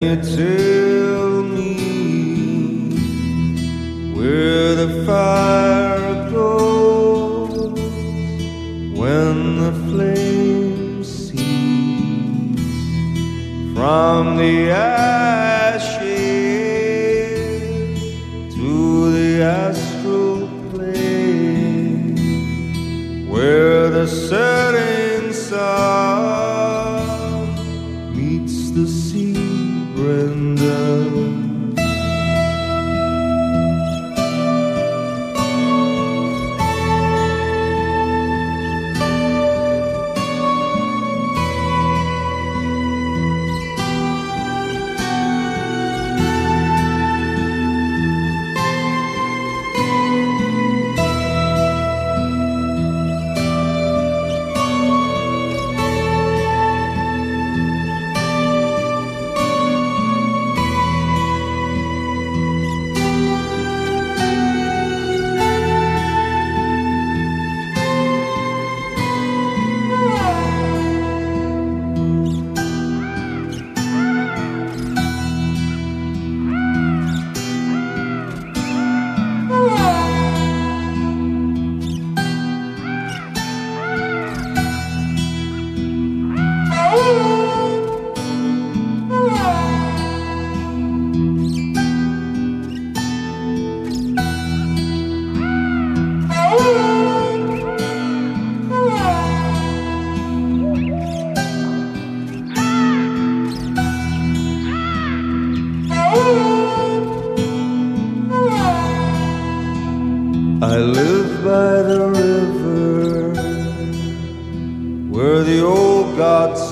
it's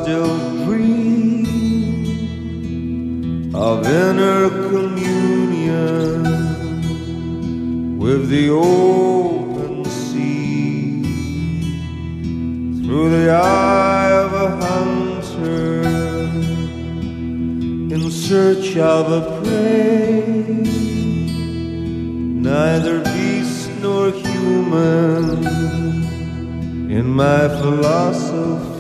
still dream of inner communion with the open sea through the eye of a hunter in search of a prey neither beast nor human in my philosophy.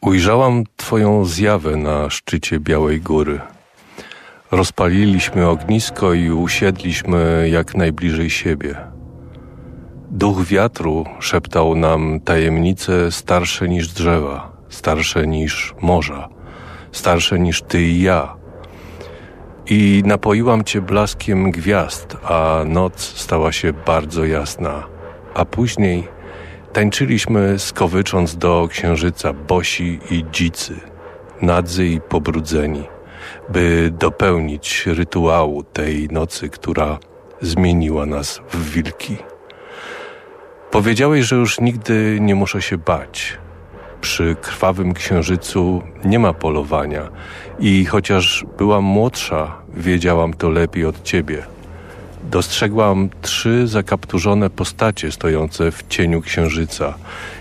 Ujrzałam Twoją zjawę na szczycie Białej Góry. Rozpaliliśmy ognisko i usiedliśmy jak najbliżej siebie. Duch wiatru szeptał nam tajemnice starsze niż drzewa, starsze niż morza, starsze niż Ty i ja. I napoiłam Cię blaskiem gwiazd, a noc stała się bardzo jasna, a później Tańczyliśmy skowycząc do księżyca bosi i dzicy, nadzy i pobrudzeni, by dopełnić rytuału tej nocy, która zmieniła nas w wilki. Powiedziałeś, że już nigdy nie muszę się bać. Przy krwawym księżycu nie ma polowania i chociaż byłam młodsza, wiedziałam to lepiej od ciebie dostrzegłam trzy zakapturzone postacie stojące w cieniu księżyca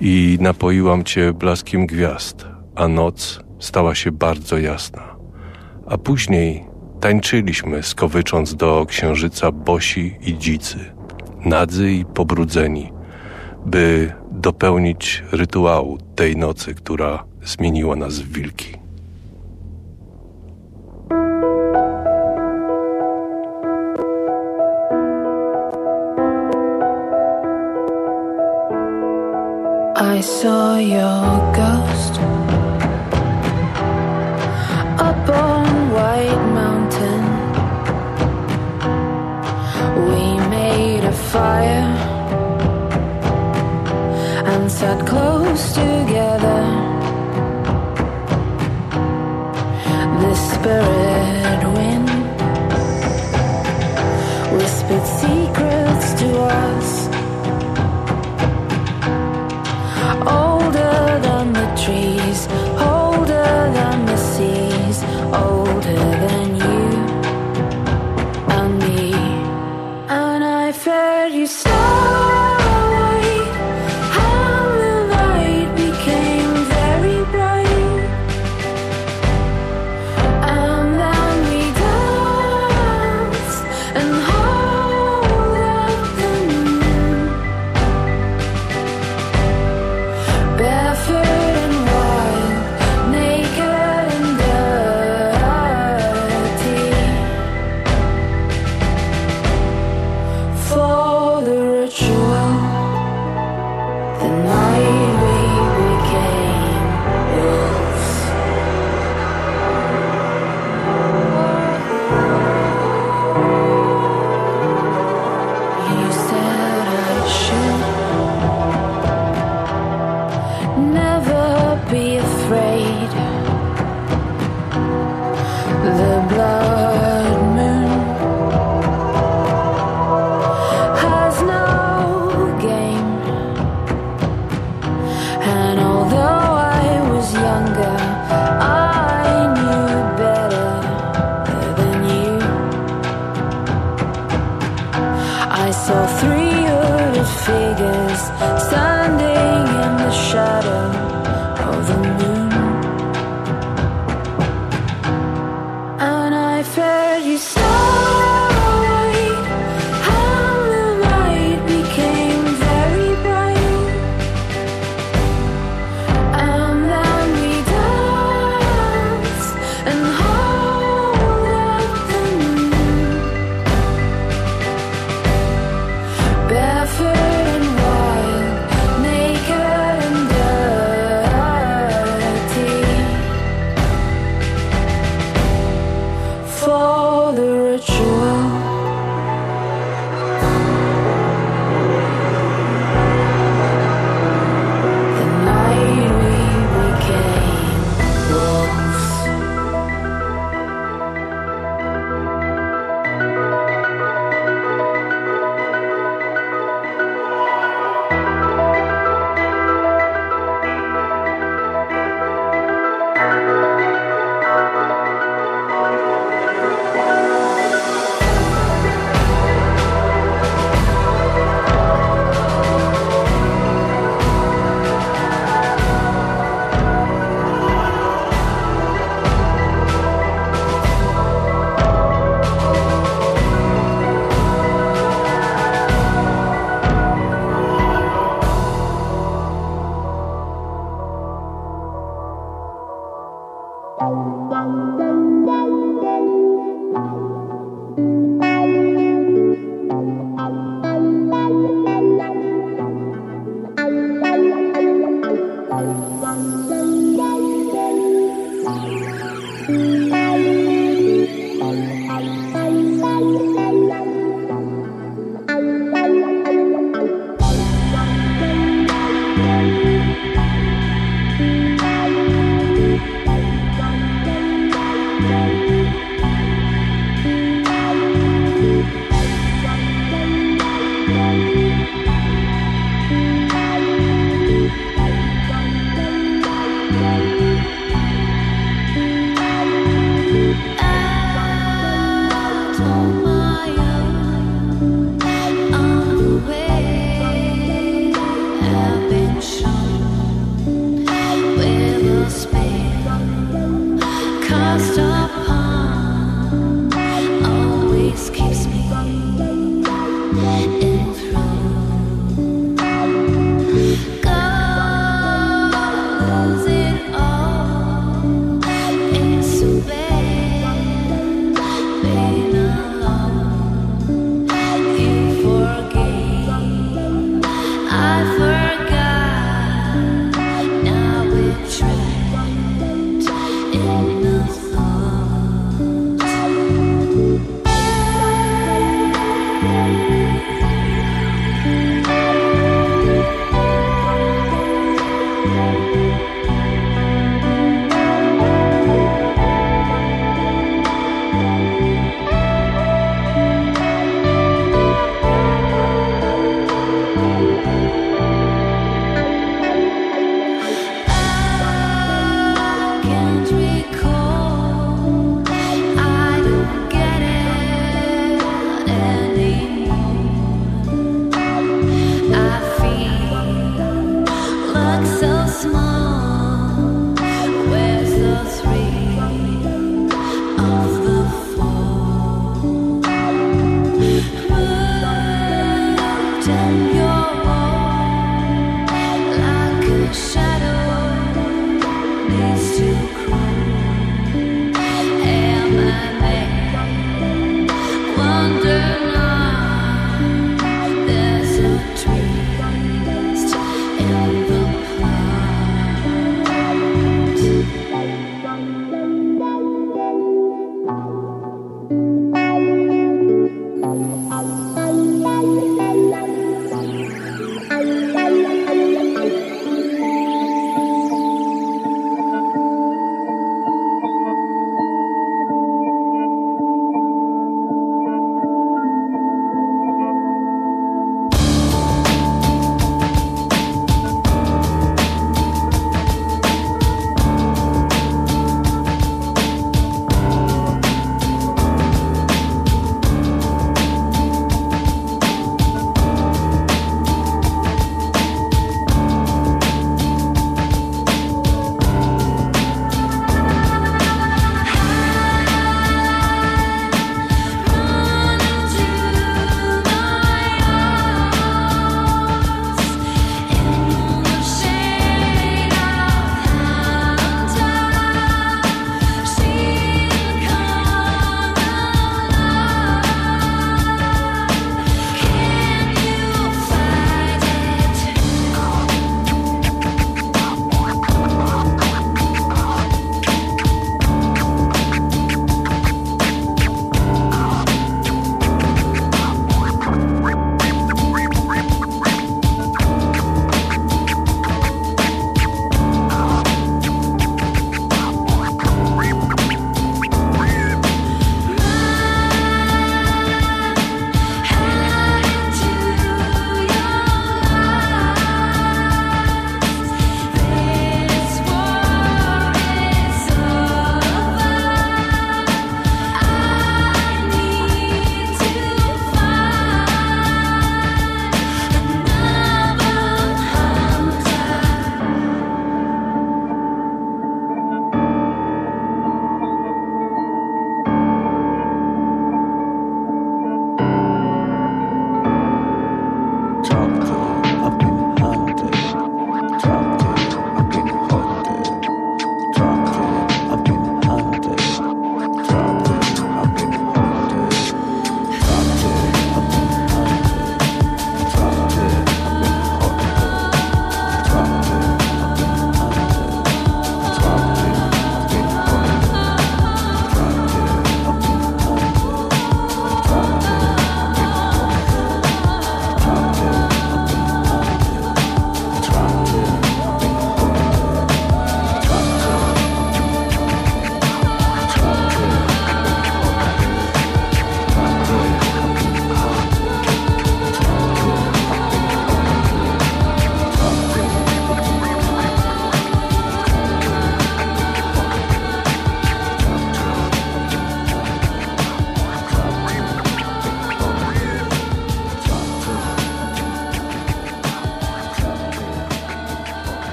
i napoiłam cię blaskiem gwiazd, a noc stała się bardzo jasna. A później tańczyliśmy, skowycząc do księżyca bosi i dzicy, nadzy i pobrudzeni, by dopełnić rytuału tej nocy, która zmieniła nas w wilki. I saw your ghost up on White Mountain. We made a fire and sat close together. The spirit.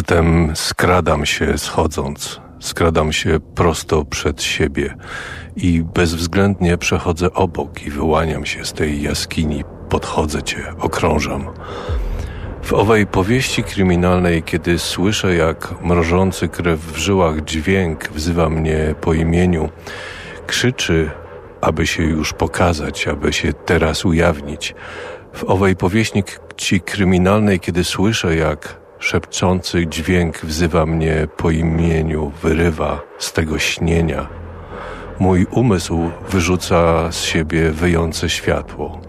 Zatem skradam się schodząc, skradam się prosto przed siebie i bezwzględnie przechodzę obok i wyłaniam się z tej jaskini, podchodzę cię, okrążam. W owej powieści kryminalnej, kiedy słyszę, jak mrożący krew w żyłach dźwięk wzywa mnie po imieniu, krzyczy, aby się już pokazać, aby się teraz ujawnić. W owej powieści kryminalnej, kiedy słyszę, jak szepczący dźwięk wzywa mnie po imieniu, wyrywa z tego śnienia. Mój umysł wyrzuca z siebie wyjące światło.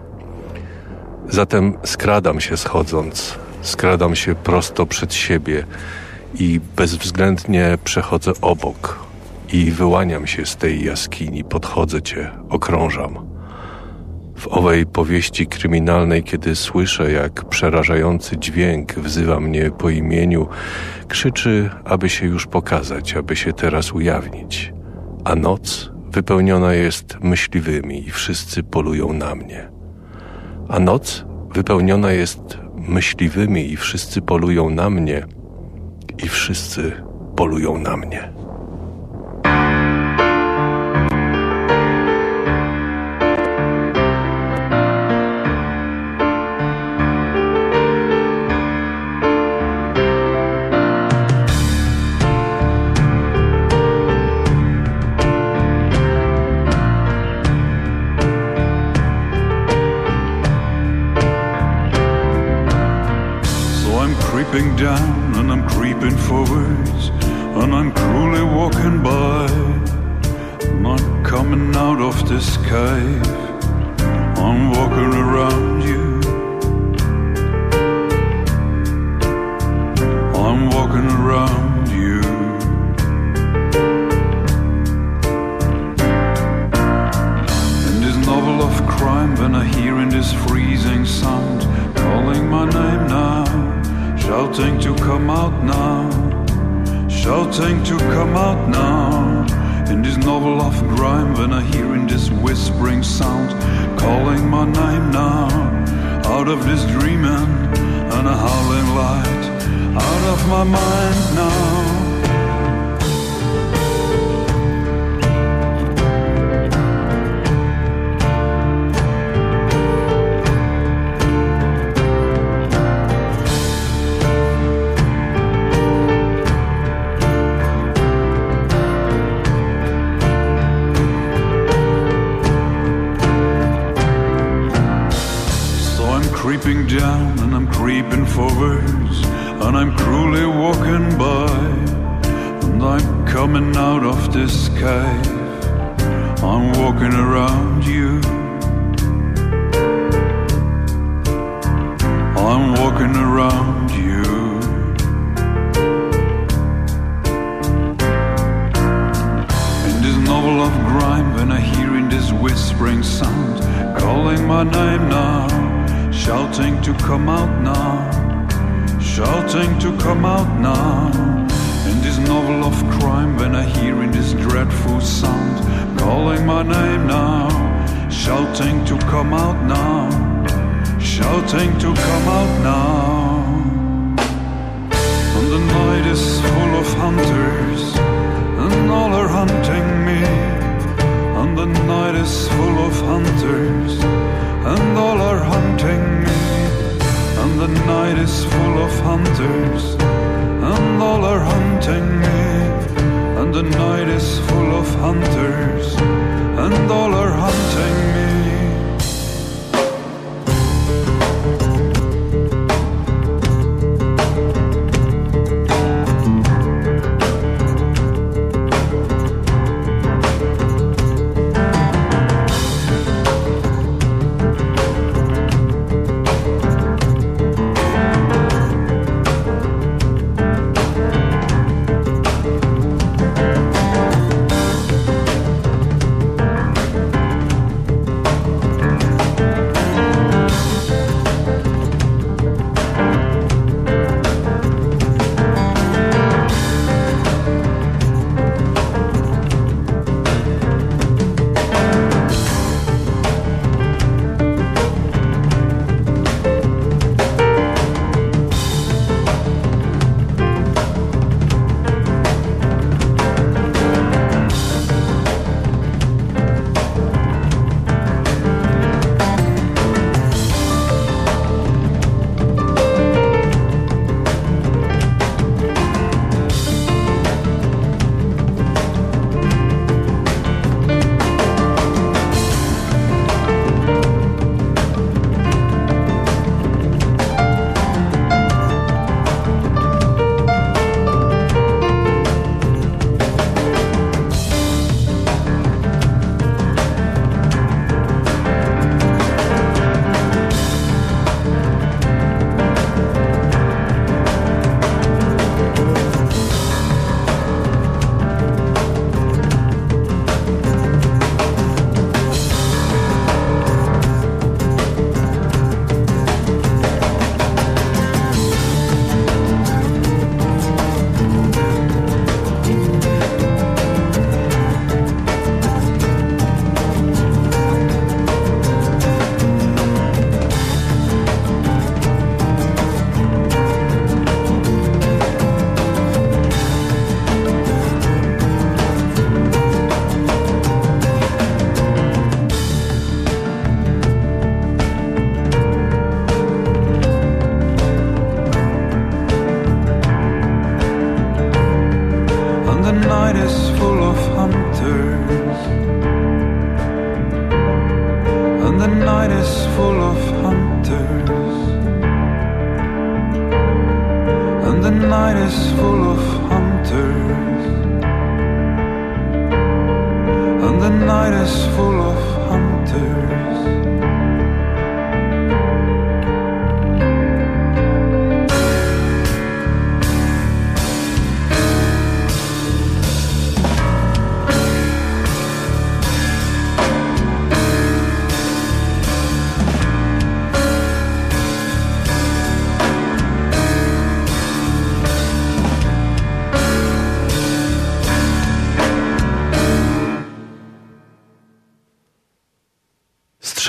Zatem skradam się schodząc, skradam się prosto przed siebie i bezwzględnie przechodzę obok i wyłaniam się z tej jaskini, podchodzę cię, okrążam. W owej powieści kryminalnej, kiedy słyszę, jak przerażający dźwięk wzywa mnie po imieniu, krzyczy, aby się już pokazać, aby się teraz ujawnić. A noc wypełniona jest myśliwymi i wszyscy polują na mnie. A noc wypełniona jest myśliwymi i wszyscy polują na mnie i wszyscy polują na mnie.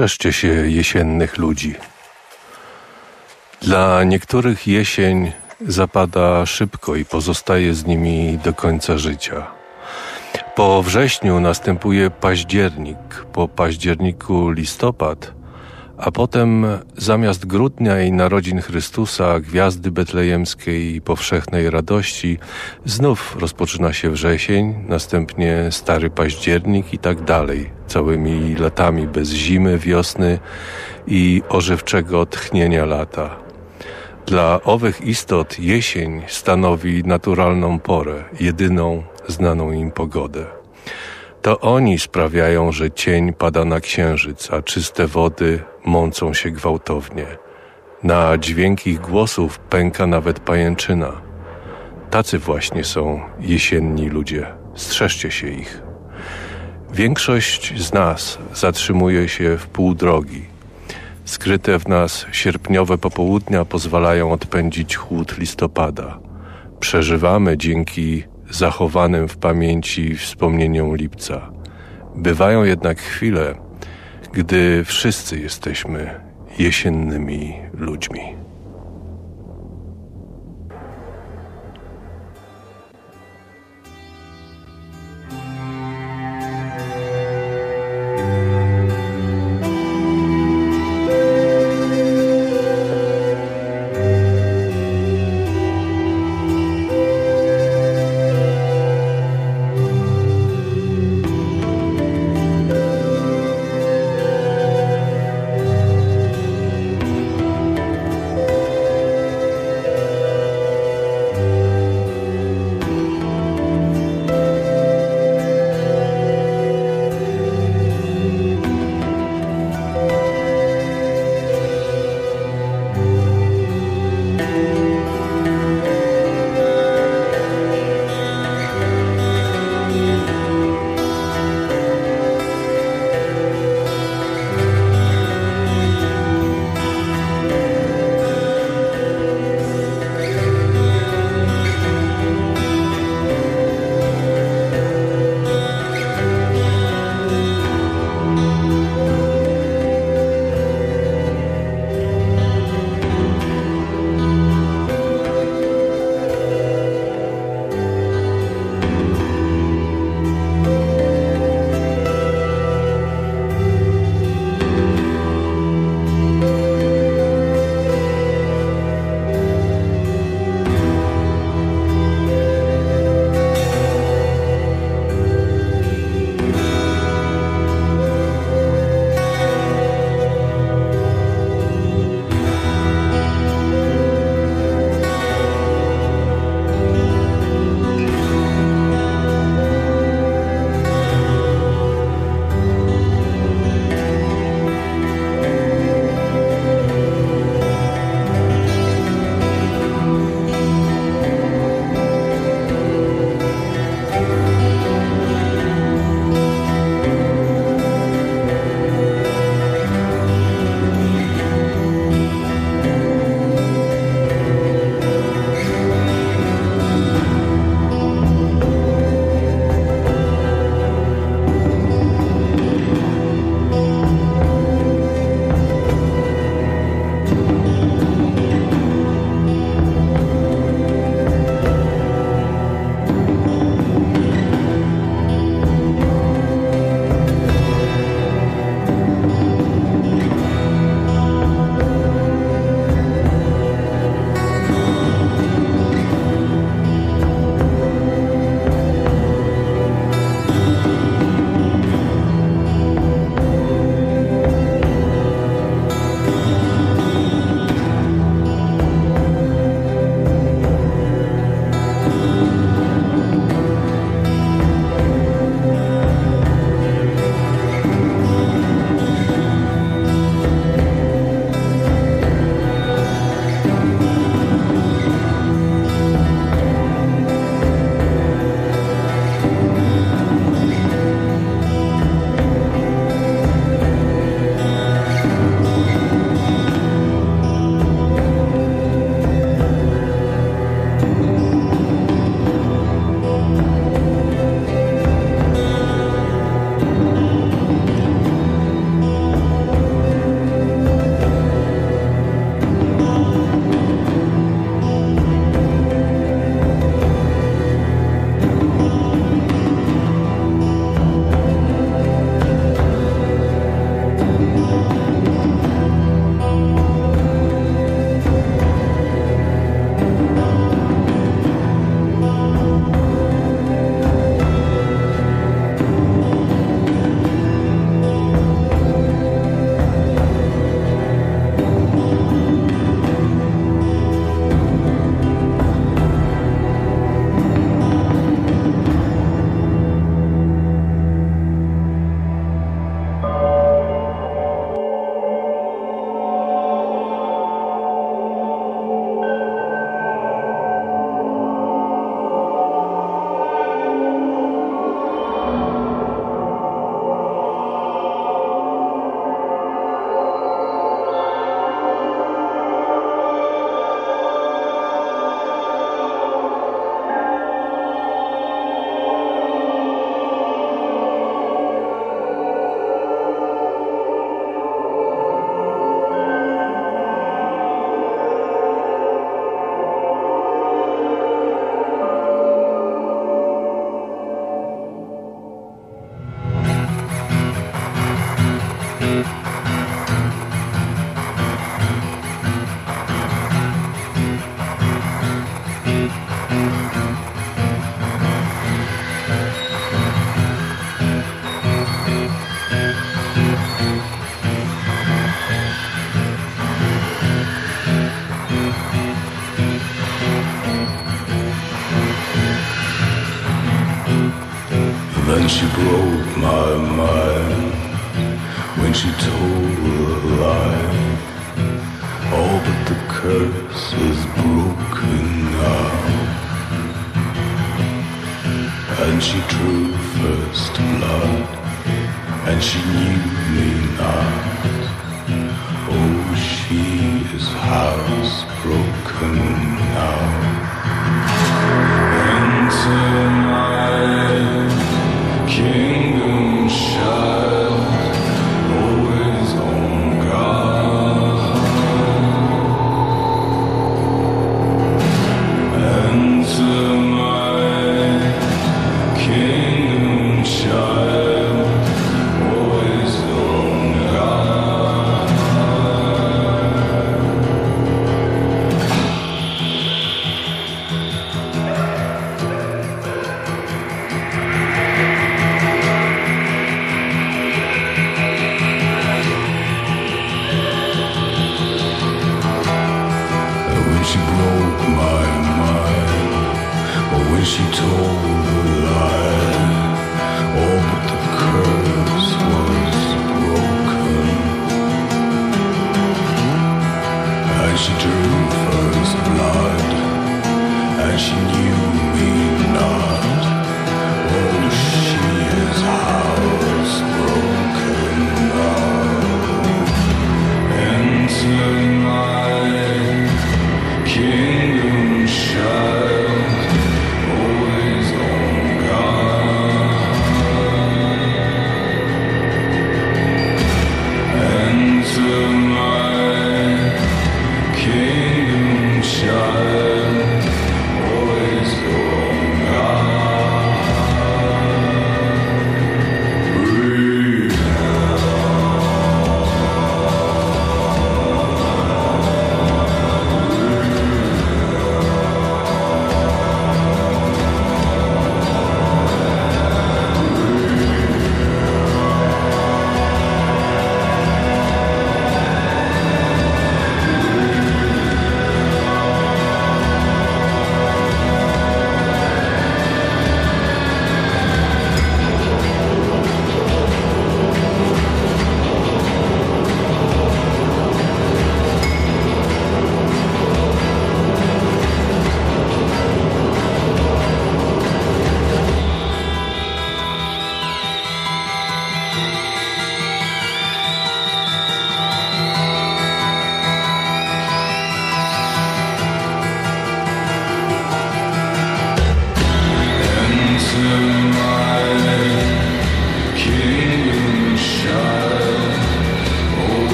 Strzeżcie się jesiennych ludzi. Dla niektórych jesień zapada szybko i pozostaje z nimi do końca życia. Po wrześniu następuje październik, po październiku listopad, a potem zamiast grudnia i narodzin Chrystusa, gwiazdy betlejemskiej i powszechnej radości, znów rozpoczyna się wrzesień, następnie stary październik i tak dalej, całymi latami bez zimy, wiosny i ożywczego tchnienia lata. Dla owych istot jesień stanowi naturalną porę, jedyną znaną im pogodę. To oni sprawiają, że cień pada na księżyc, a czyste wody mącą się gwałtownie. Na dźwięk ich głosów pęka nawet pajęczyna. Tacy właśnie są jesienni ludzie. Strzeżcie się ich. Większość z nas zatrzymuje się w pół drogi. Skryte w nas sierpniowe popołudnia pozwalają odpędzić chłód listopada. Przeżywamy dzięki zachowanym w pamięci wspomnieniom lipca. Bywają jednak chwile, gdy wszyscy jesteśmy jesiennymi ludźmi.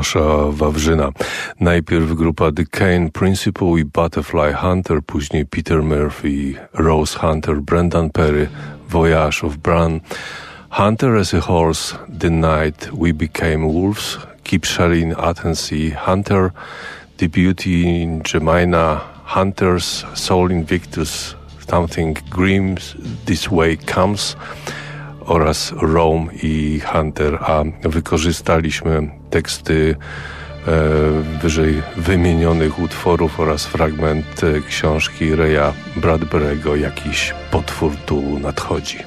Kustosza Wawrzyna. Najpierw grupa The Kane Principle i Butterfly Hunter, później Peter Murphy, Rose Hunter, Brendan Perry, Voyage of Bran, Hunter as a Horse, The Night We Became Wolves, Keep Sharing Attency, Hunter, The Beauty in Jemina, Hunters, Soul Invictus, Something Grim This Way Comes, oraz Rome i Hunter, a wykorzystaliśmy teksty e, wyżej wymienionych utworów oraz fragment e, książki Reya Bradbury'ego Jakiś potwór tu nadchodzi.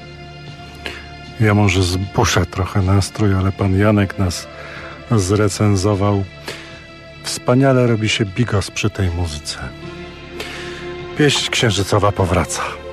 Ja może zbuszę trochę nastrój, ale pan Janek nas zrecenzował. Wspaniale robi się bigos przy tej muzyce. Pieśń księżycowa powraca.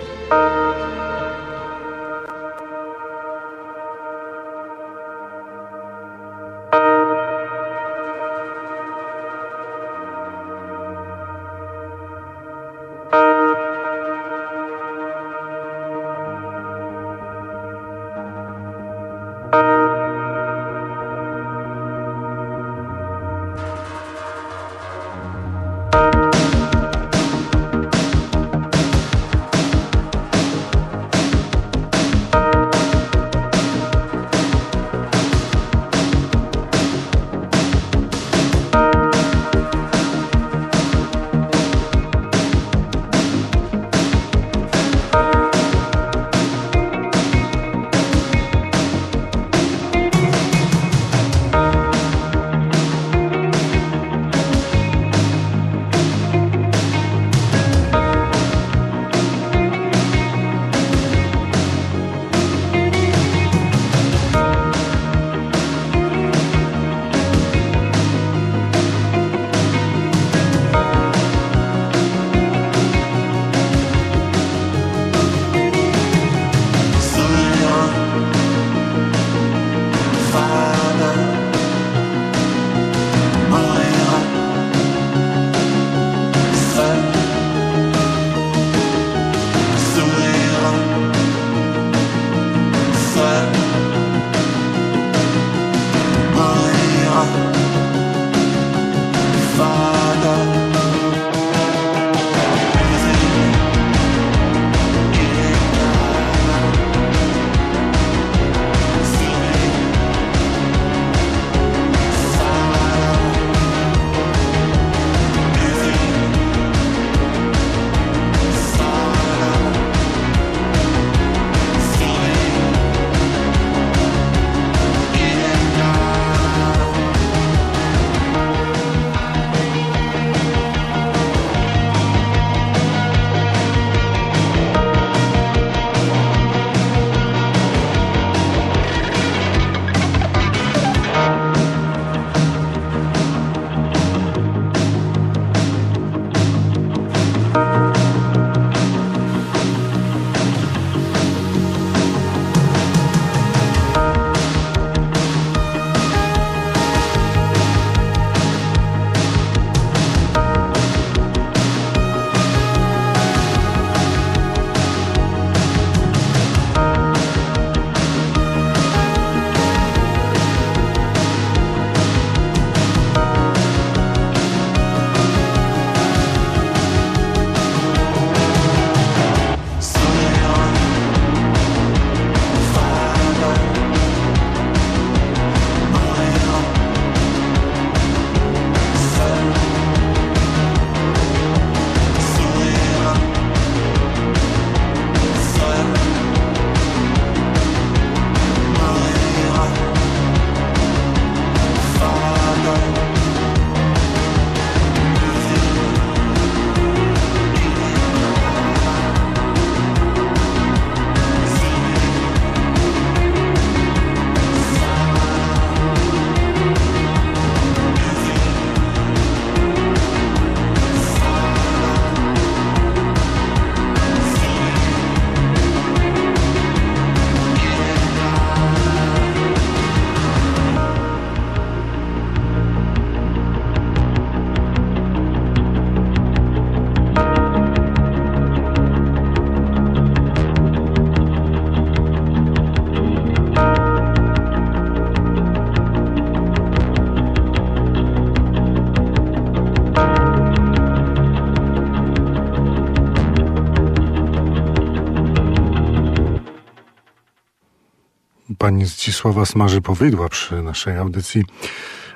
Pani Zdzisława smaży powidła przy naszej audycji.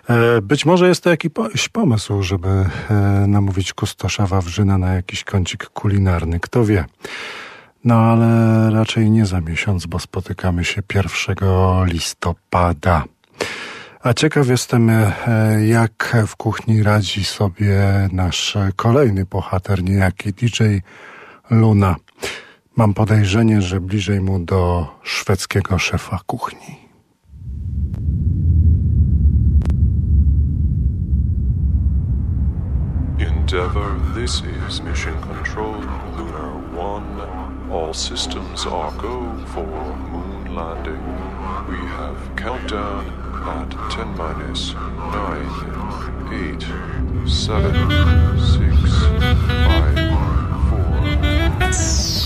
E, Być może jest to jakiś pomysł, żeby e, namówić kustosza Wawrzyna na jakiś kącik kulinarny. Kto wie. No ale raczej nie za miesiąc, bo spotykamy się 1 listopada. A ciekaw jestem, e, jak w kuchni radzi sobie nasz kolejny bohater, niejaki DJ Luna. Mam podejrzenie, że bliżej mu do szwedzkiego szefa kuchni. Endeavor, this is Mission Control, Lunar 1. All systems are go for moon landing. We have countdown at 10 minus 9, 8, 7, 6, 5, 4.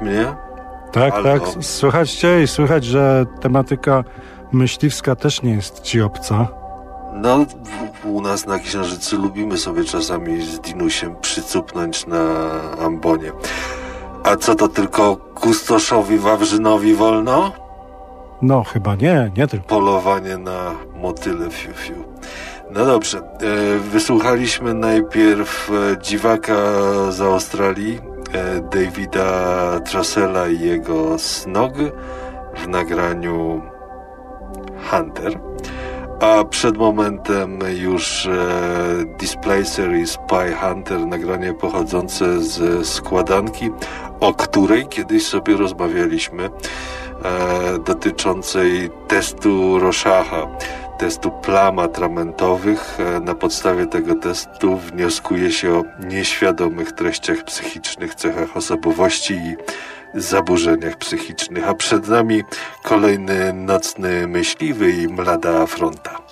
Słychać mnie? Tak, tak, słychać cię i słychać, że tematyka myśliwska też nie jest ci obca. No, u nas na Księżycu lubimy sobie czasami z Dinusiem przycupnąć na ambonie. A co to tylko kustoszowi Wawrzynowi wolno? No, chyba nie, nie tylko. Polowanie na motyle fiu fiu. No dobrze, e, wysłuchaliśmy najpierw e, dziwaka z Australii, Davida Trussella i jego Snog w nagraniu Hunter. A przed momentem już e, Displacer i Spy Hunter, nagranie pochodzące z składanki, o której kiedyś sobie rozmawialiśmy, e, dotyczącej testu Roszacha, testu plam atramentowych. E, na podstawie tego testu wnioskuje się o nieświadomych treściach psychicznych, cechach osobowości i zaburzeniach psychicznych. A przed nami kolejny nocny myśliwy i mlada fronta.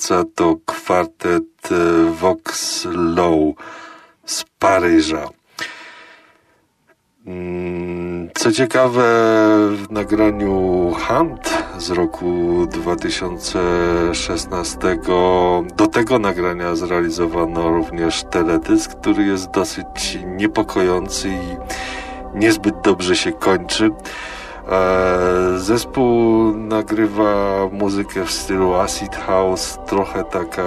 Wykonawca to kwartet e, Vox Low z Paryża. Mm, Co ciekawe, w nagraniu Hunt z roku 2016 do tego nagrania zrealizowano również teledysk, który jest dosyć niepokojący i niezbyt dobrze się kończy. E, Zespół nagrywa muzykę w stylu acid house, trochę taka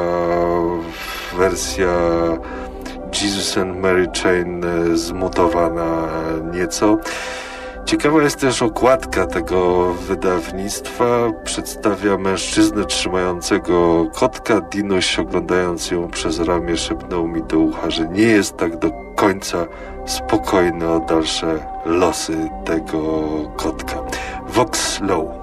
wersja Jesus and Mary Chain e, zmutowana nieco. Ciekawa jest też okładka tego wydawnictwa. Przedstawia mężczyznę trzymającego kotka. Dinuś oglądając ją przez ramię szepnął mi do ucha, że nie jest tak do końca spokojny o dalsze losy tego kotka. Vox Low.